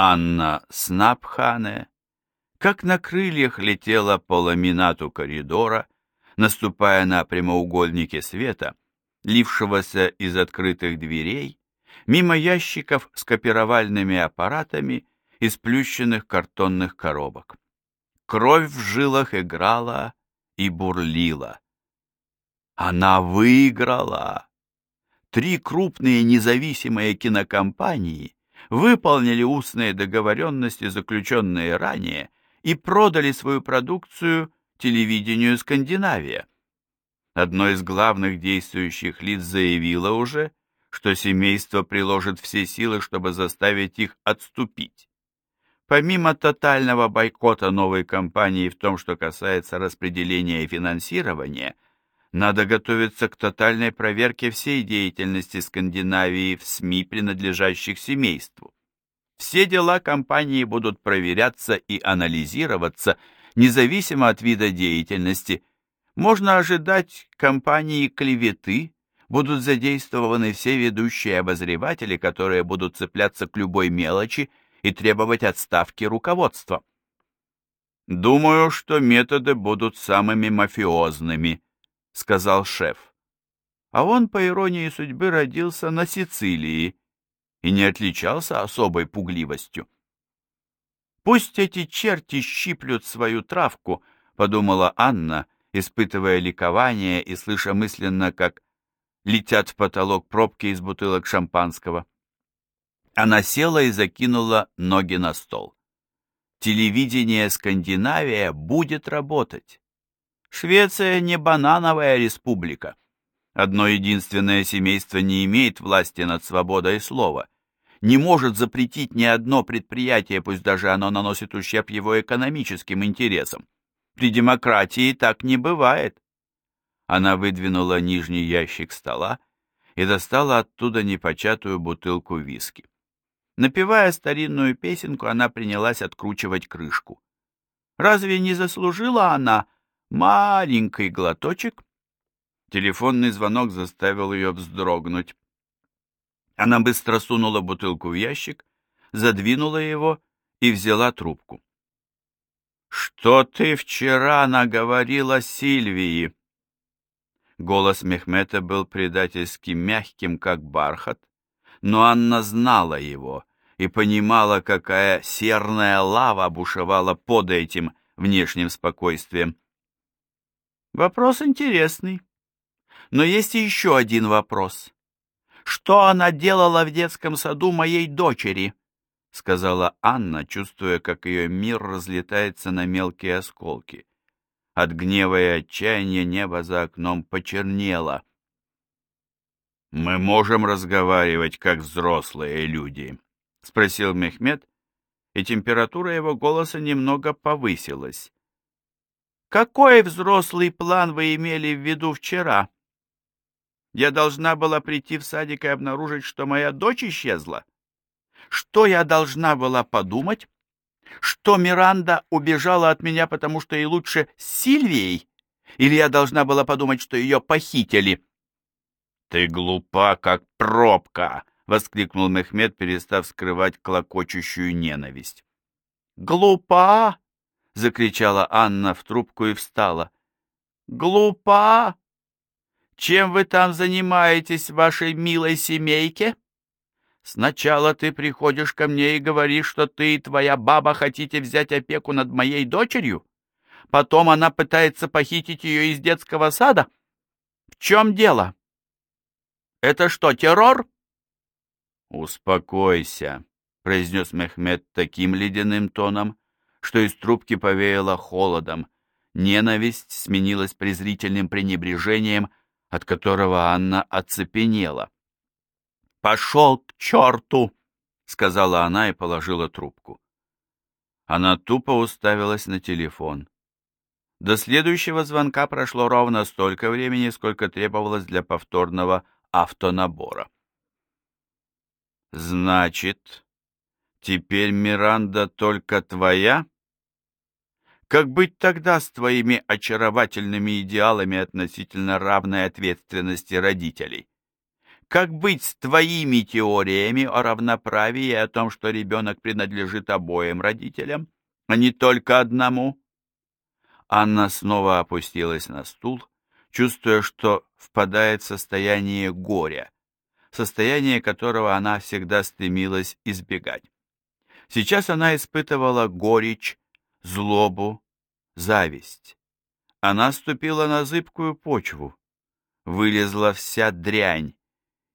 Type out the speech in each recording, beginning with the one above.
Анна Снапхане, как на крыльях летела по ламинату коридора, наступая на прямоугольники света, лившегося из открытых дверей, мимо ящиков с копировальными аппаратами и сплющенных картонных коробок. Кровь в жилах играла и бурлила. Она выиграла! Три крупные независимые кинокомпании выполнили устные договоренности, заключенные ранее, и продали свою продукцию телевидению Скандинавия. Одно из главных действующих лиц заявило уже, что семейство приложит все силы, чтобы заставить их отступить. Помимо тотального бойкота новой компании в том, что касается распределения и финансирования, надо готовиться к тотальной проверке всей деятельности Скандинавии в СМИ, принадлежащих семейству. Все дела компании будут проверяться и анализироваться независимо от вида деятельности. Можно ожидать компании клеветы, будут задействованы все ведущие обозреватели, которые будут цепляться к любой мелочи и требовать отставки руководства. «Думаю, что методы будут самыми мафиозными», — сказал шеф. А он, по иронии судьбы, родился на Сицилии и не отличался особой пугливостью. «Пусть эти черти щиплют свою травку», — подумала Анна, испытывая ликование и слыша мысленно, как летят в потолок пробки из бутылок шампанского. Она села и закинула ноги на стол. Телевидение Скандинавия будет работать. Швеция не банановая республика. Одно единственное семейство не имеет власти над свободой слова, не может запретить ни одно предприятие, пусть даже оно наносит ущерб его экономическим интересам. При демократии так не бывает. Она выдвинула нижний ящик стола и достала оттуда непочатую бутылку виски. Напевая старинную песенку, она принялась откручивать крышку. Разве не заслужила она маленький глоточек? Телефонный звонок заставил ее вздрогнуть. Она быстро сунула бутылку в ящик, задвинула его и взяла трубку. «Что ты вчера наговорила Сильвии?» Голос Мехмета был предательски мягким, как бархат, но Анна знала его и понимала, какая серная лава бушевала под этим внешним спокойствием. Вопрос интересный. Но есть еще один вопрос. Что она делала в детском саду моей дочери? сказала Анна, чувствуя, как ее мир разлетается на мелкие осколки. От гнева и отчаяния небо за окном почернело. «Мы можем разговаривать, как взрослые люди?» — спросил Мехмед, и температура его голоса немного повысилась. «Какой взрослый план вы имели в виду вчера? Я должна была прийти в садик и обнаружить, что моя дочь исчезла? Что я должна была подумать? Что Миранда убежала от меня, потому что ей лучше с Сильвией? Или я должна была подумать, что ее похитили?» «Ты глупа, как пробка!» — воскликнул Мехмед, перестав скрывать клокочущую ненависть. «Глупа!» — закричала Анна в трубку и встала. «Глупа! Чем вы там занимаетесь вашей милой семейке? Сначала ты приходишь ко мне и говоришь, что ты и твоя баба хотите взять опеку над моей дочерью. Потом она пытается похитить ее из детского сада. В чем дело?» Это что, террор? Успокойся, произнес Мехмед таким ледяным тоном, что из трубки повеяло холодом. Ненависть сменилась презрительным пренебрежением, от которого Анна оцепенела. «Пошел к черту!» — сказала она и положила трубку. Она тупо уставилась на телефон. До следующего звонка прошло ровно столько времени, сколько требовалось для повторного автонабора. «Значит, теперь Миранда только твоя?» Как быть тогда с твоими очаровательными идеалами относительно равной ответственности родителей? Как быть с твоими теориями о равноправии и о том, что ребенок принадлежит обоим родителям, а не только одному? Анна снова опустилась на стул, чувствуя, что впадает в состояние горя, состояние которого она всегда стремилась избегать. Сейчас она испытывала горечь, злобу, зависть. Она ступила на зыбкую почву, вылезла вся дрянь,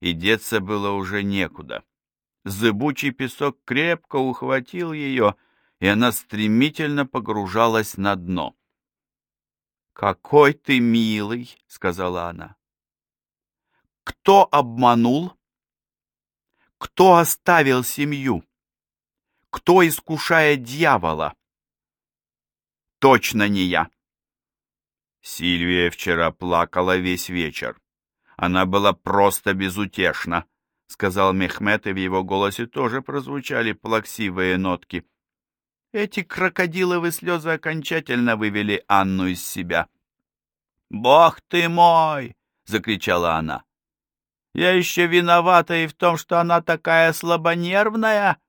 и деться было уже некуда. Зыбучий песок крепко ухватил ее, и она стремительно погружалась на дно. «Какой ты милый!» — сказала она. «Кто обманул? Кто оставил семью? Кто искушает дьявола?» «Точно не я!» Сильвия вчера плакала весь вечер. Она была просто безутешна, — сказал Мехмед, и в его голосе тоже прозвучали плаксивые нотки. Эти крокодиловые слезы окончательно вывели Анну из себя. «Бог ты мой!» — закричала она. «Я еще виновата и в том, что она такая слабонервная!»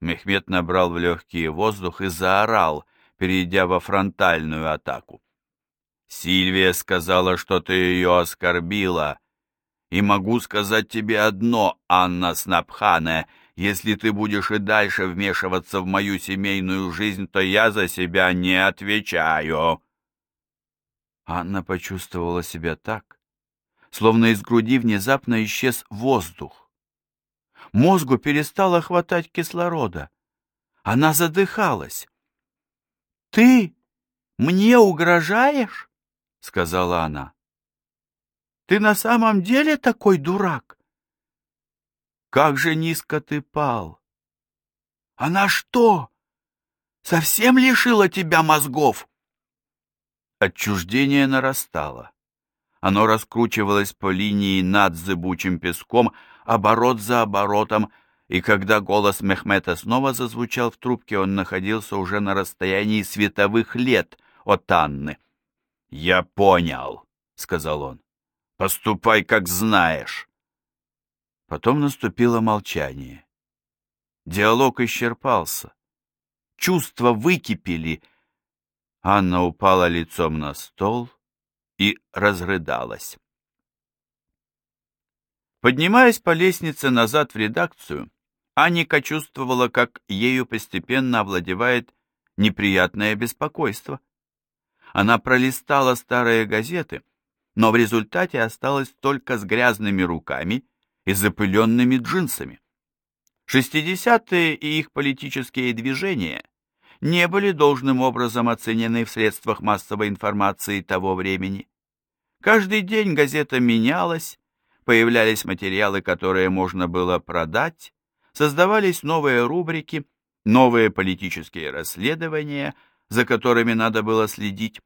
Мехмед набрал в легкие воздух и заорал, перейдя во фронтальную атаку. Сильвия сказала, что ты ее оскорбила. И могу сказать тебе одно, Анна Снапхане, если ты будешь и дальше вмешиваться в мою семейную жизнь, то я за себя не отвечаю. Анна почувствовала себя так, словно из груди внезапно исчез воздух. Мозгу перестало хватать кислорода. Она задыхалась. «Ты мне угрожаешь?» — сказала она. «Ты на самом деле такой дурак? Как же низко ты пал! Она что, совсем лишила тебя мозгов?» Отчуждение нарастало. Оно раскручивалось по линии над зыбучим песком, оборот за оборотом, и когда голос Мехмета снова зазвучал в трубке, он находился уже на расстоянии световых лет от Анны. «Я понял», — сказал он. «Поступай, как знаешь». Потом наступило молчание. Диалог исчерпался. Чувства выкипели. Анна упала лицом на стол и разрыдалась. Поднимаясь по лестнице назад в редакцию, Анника чувствовала, как ею постепенно овладевает неприятное беспокойство. Она пролистала старые газеты, но в результате осталась только с грязными руками и запыленными джинсами. Шестидесятые и их политические движения не были должным образом оценены в средствах массовой информации того времени. Каждый день газета менялась, появлялись материалы, которые можно было продать, создавались новые рубрики, новые политические расследования – за которыми надо было следить.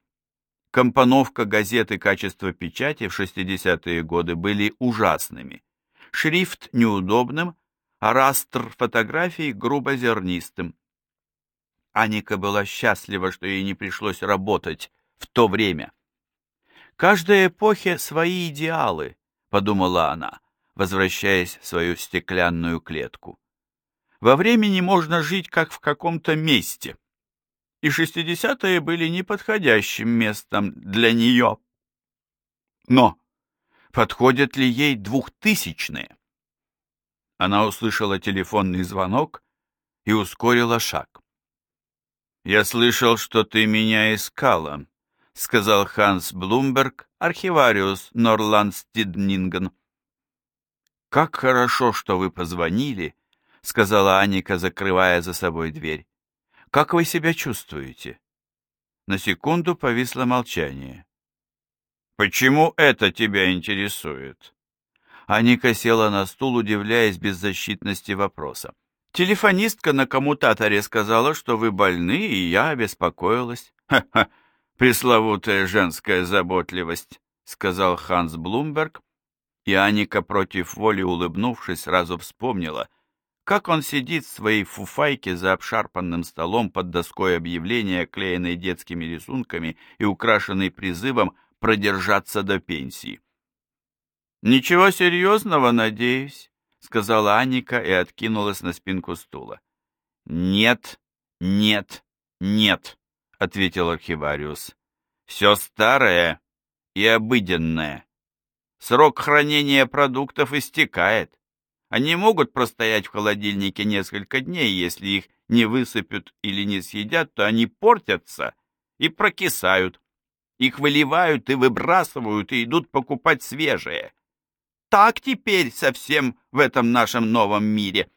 Компоновка газет и качество печати в 60-е годы были ужасными. Шрифт неудобным, а растр фотографий грубозернистым. Аника была счастлива, что ей не пришлось работать в то время. «Каждой эпохе свои идеалы», — подумала она, возвращаясь в свою стеклянную клетку. «Во времени можно жить, как в каком-то месте» и шестидесятые были неподходящим местом для нее. Но подходят ли ей двухтысячные? Она услышала телефонный звонок и ускорила шаг. «Я слышал, что ты меня искала», — сказал Ханс Блумберг, архивариус Норландстиднинген. «Как хорошо, что вы позвонили», — сказала Аника, закрывая за собой дверь. Как вы себя чувствуете?» На секунду повисло молчание. «Почему это тебя интересует?» Аника села на стул, удивляясь беззащитности вопроса. «Телефонистка на коммутаторе сказала, что вы больны, и я обеспокоилась». «Ха-ха, пресловутая женская заботливость», — сказал Ханс Блумберг, и Аника против воли улыбнувшись сразу вспомнила, как он сидит в своей фуфайке за обшарпанным столом под доской объявления, клеенной детскими рисунками и украшенной призывом продержаться до пенсии. «Ничего серьезного, надеюсь», — сказала Анника и откинулась на спинку стула. «Нет, нет, нет», — ответил архивариус. «Все старое и обыденное. Срок хранения продуктов истекает. Они могут простоять в холодильнике несколько дней, если их не высыпят или не съедят, то они портятся и прокисают. Их выливают и выбрасывают, и идут покупать свежее. Так теперь совсем в этом нашем новом мире.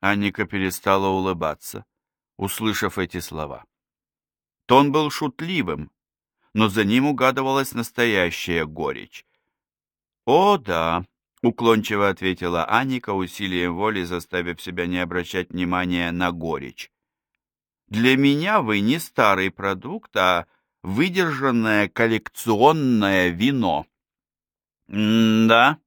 Анника перестала улыбаться, услышав эти слова. Тон был шутливым, но за ним угадывалась настоящая горечь. «О, да», — уклончиво ответила Аника, усилием воли заставив себя не обращать внимания на горечь. «Для меня вы не старый продукт, а выдержанное коллекционное вино». «Да,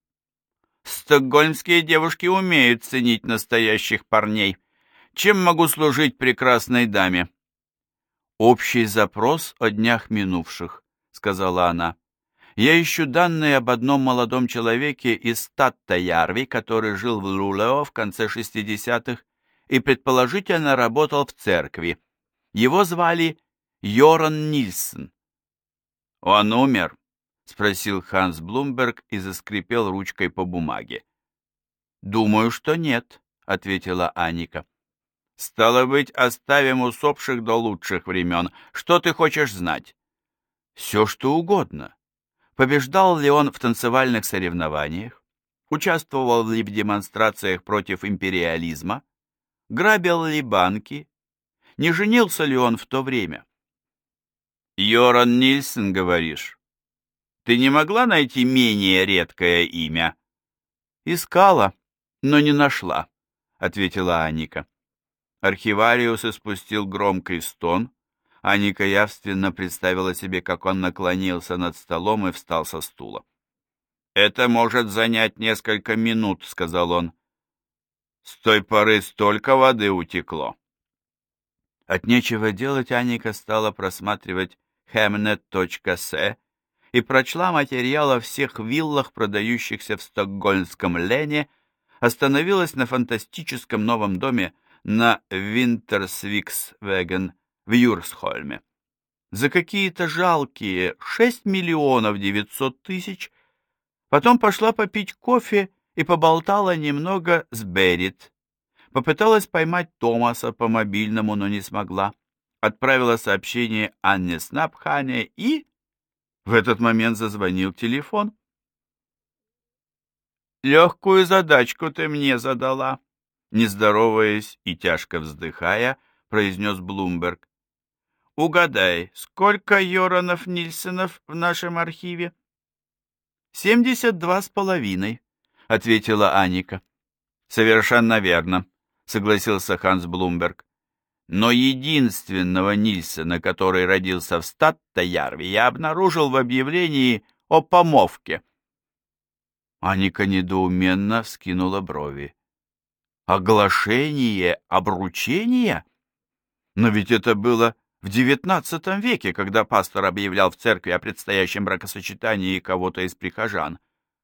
стокгольмские девушки умеют ценить настоящих парней. Чем могу служить прекрасной даме?» «Общий запрос о днях минувших», — сказала она. «Я ищу данные об одном молодом человеке из Татта-Ярви, который жил в Лулео в конце 60-х и предположительно работал в церкви. Его звали Йоран Нильсон». «Он умер?» — спросил Ханс Блумберг и заскрипел ручкой по бумаге. «Думаю, что нет», — ответила Аника. Стало быть, оставим усопших до лучших времен. Что ты хочешь знать? Все, что угодно. Побеждал ли он в танцевальных соревнованиях? Участвовал ли в демонстрациях против империализма? Грабил ли банки? Не женился ли он в то время? Йоран Нильсон, говоришь? Ты не могла найти менее редкое имя? Искала, но не нашла, ответила Аника. Архивариус испустил громкий стон. Аника явственно представила себе, как он наклонился над столом и встал со стула. «Это может занять несколько минут», — сказал он. «С той поры столько воды утекло». От нечего делать Аника стала просматривать Hemnet.se и прочла материал о всех виллах, продающихся в стокгольмском Лене, остановилась на фантастическом новом доме на Винтерсвиксвеген в Юрсхольме. За какие-то жалкие 6 миллионов 900 тысяч потом пошла попить кофе и поболтала немного с Берит. Попыталась поймать Томаса по мобильному, но не смогла. Отправила сообщение Анне Снапхане и... В этот момент зазвонил телефон. «Легкую задачку ты мне задала», не здороваясь и тяжко вздыхая, произнес Блумберг. «Угадай, сколько Йоранов Нильсонов в нашем архиве?» «Семьдесят два с половиной», — ответила Аника. «Совершенно верно», — согласился Ханс Блумберг. «Но единственного Нильсона, который родился в Статта-Ярве, я обнаружил в объявлении о помовке». Аника недоуменно вскинула брови. Оглашение обручения? Но ведь это было в XIX веке, когда пастор объявлял в церкви о предстоящем бракосочетании кого-то из прихожан.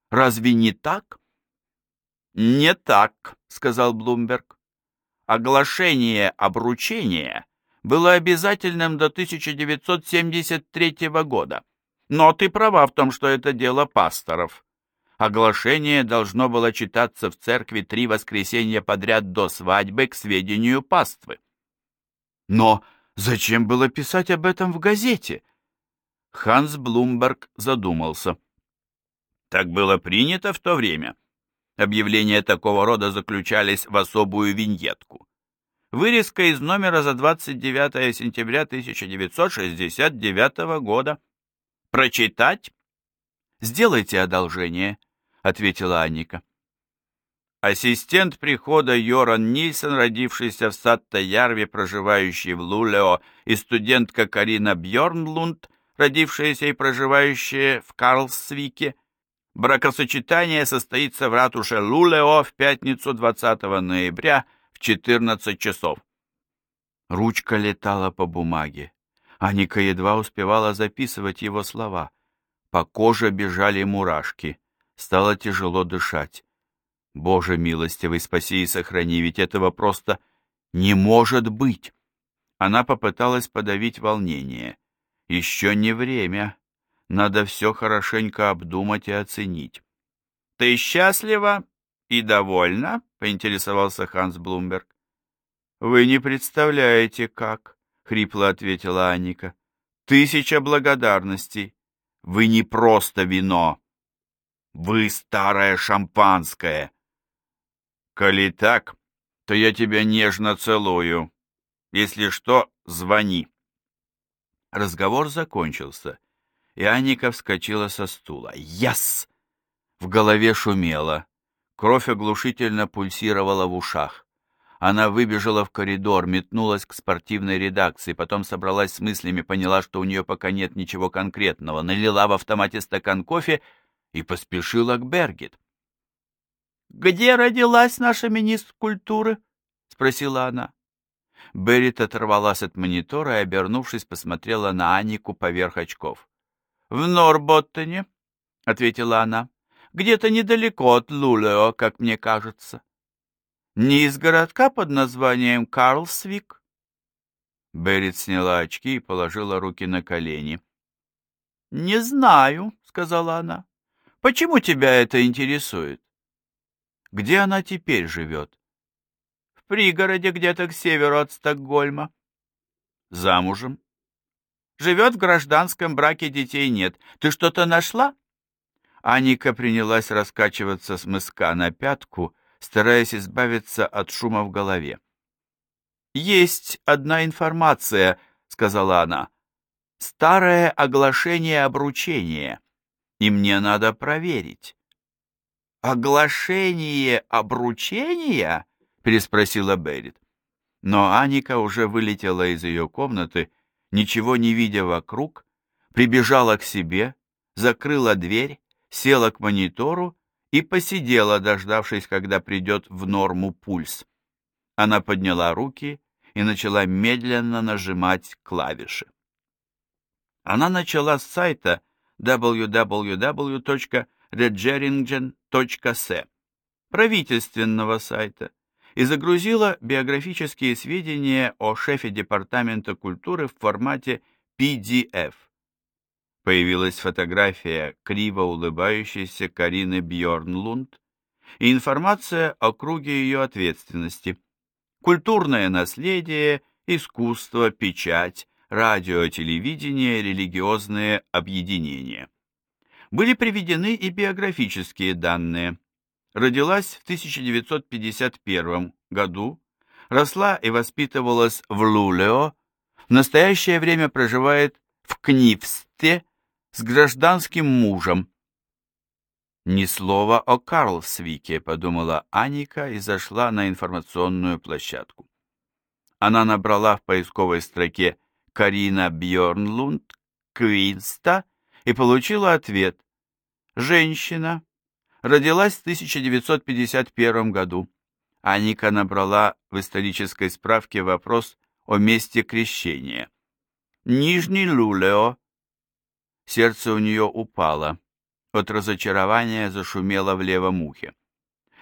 Разве не так? Не так, сказал Блумберг. Оглашение обручения было обязательным до 1973 года. Но ты права в том, что это дело пасторов. Оглашение должно было читаться в церкви три воскресенья подряд до свадьбы к сведению паствы. Но зачем было писать об этом в газете? Ханс Блумберг задумался. Так было принято в то время. Объявления такого рода заключались в особую виньетку. Вырезка из номера за 29 сентября 1969 года. Прочитать? Сделайте одолжение, ответила Анника. Ассистент прихода Йоран Нильсон, родившийся в Сатта-Ярве, проживающий в Лулео, и студентка Карина Бьорнлунд, родившаяся и проживающая в Карлсвике. Бракосочетание состоится в ратуше Лулео в пятницу 20 ноября в 14 часов. Ручка летала по бумаге. Аника едва успевала записывать его слова. По коже бежали мурашки. Стало тяжело дышать. Боже милостивый, спаси и сохрани, ведь этого просто не может быть. Она попыталась подавить волнение. Еще не время. Надо все хорошенько обдумать и оценить. «Ты счастлива и довольна?» — поинтересовался Ханс Блумберг. «Вы не представляете, как», — хрипло ответила Аника. «Тысяча благодарностей. Вы не просто вино. Вы старое шампанское. Коли так, то я тебя нежно целую. Если что, звони». Разговор закончился, и Аника вскочила со стула. «Яс!» В голове шумело. Кровь оглушительно пульсировала в ушах. Она выбежала в коридор, метнулась к спортивной редакции, потом собралась с мыслями, поняла, что у нее пока нет ничего конкретного, налила в автомате стакан кофе и поспешила к Бергет. «Где родилась наша министр культуры?» — спросила она. Беррит оторвалась от монитора и, обернувшись, посмотрела на Анику поверх очков. «В Норботтоне», — ответила она где-то недалеко от Лулео, как мне кажется. Не из городка под названием Карлсвик? Берет сняла очки и положила руки на колени. «Не знаю», — сказала она. «Почему тебя это интересует?» «Где она теперь живет?» «В пригороде где-то к северу от Стокгольма». «Замужем?» «Живет в гражданском браке, детей нет. Ты что-то нашла?» Аника принялась раскачиваться с мыска на пятку, стараясь избавиться от шума в голове. «Есть одна информация», — сказала она. «Старое оглашение обручения, и мне надо проверить». «Оглашение обручения?» — переспросила Беррит. Но Аника уже вылетела из ее комнаты, ничего не видя вокруг, прибежала к себе, закрыла дверь села к монитору и посидела, дождавшись, когда придет в норму пульс. Она подняла руки и начала медленно нажимать клавиши. Она начала с сайта www.redgeringen.se, правительственного сайта, и загрузила биографические сведения о шефе Департамента культуры в формате PDF. Появилась фотография криво улыбающейся Карины Бьорнлунд и информация о круге ее ответственности. Культурное наследие, искусство, печать, радио, телевидение, религиозные объединения. Были приведены и биографические данные. Родилась в 1951 году, росла и воспитывалась в Лулео, в настоящее время проживает в Книвсте, с гражданским мужем. Ни слова о Карлсвике, подумала Аника и зашла на информационную площадку. Она набрала в поисковой строке Карина Бьорнлунд Квинста и получила ответ. Женщина. Родилась в 1951 году. Аника набрала в исторической справке вопрос о месте крещения. Нижний Лулео, Сердце у нее упало. От разочарования зашумело в левом ухе.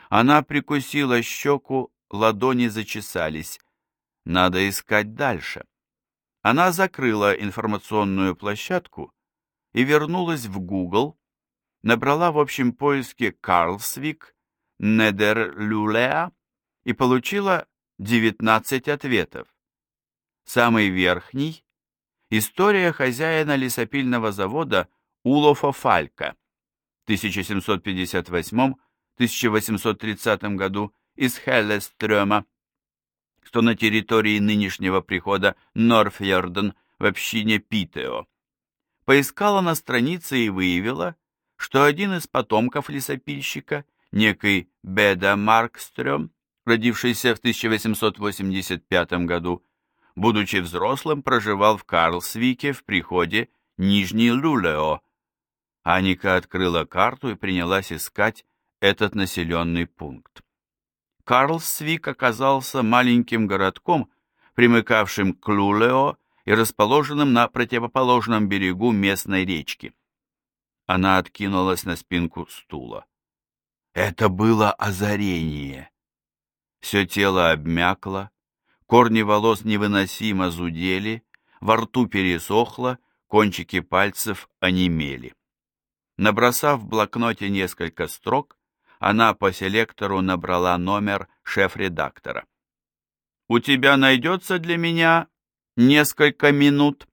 Она прикусила щеку, ладони зачесались. Надо искать дальше. Она закрыла информационную площадку и вернулась в Google, набрала в общем поиске «Карлсвик», «Недерлюлеа» и получила 19 ответов. Самый верхний История хозяина лесопильного завода Улофа Фалька 1758-1830 году из Хеллестрёма, что на территории нынешнего прихода Норфьорден в общине Питео. Поискала на странице и выявила, что один из потомков лесопильщика, некий Беда Маркстрём, родившийся в 1885 году, будучи взрослым, проживал в Карлсвике в приходе Нижний Лулео. Аника открыла карту и принялась искать этот населенный пункт. Карлсвик оказался маленьким городком, примыкавшим к Лулео и расположенным на противоположном берегу местной речки. Она откинулась на спинку стула. Это было озарение. Все тело обмякло, корни волос невыносимо зудели, во рту пересохло, кончики пальцев онемели. Набросав в блокноте несколько строк, она по селектору набрала номер шеф-редактора. «У тебя найдется для меня несколько минут?»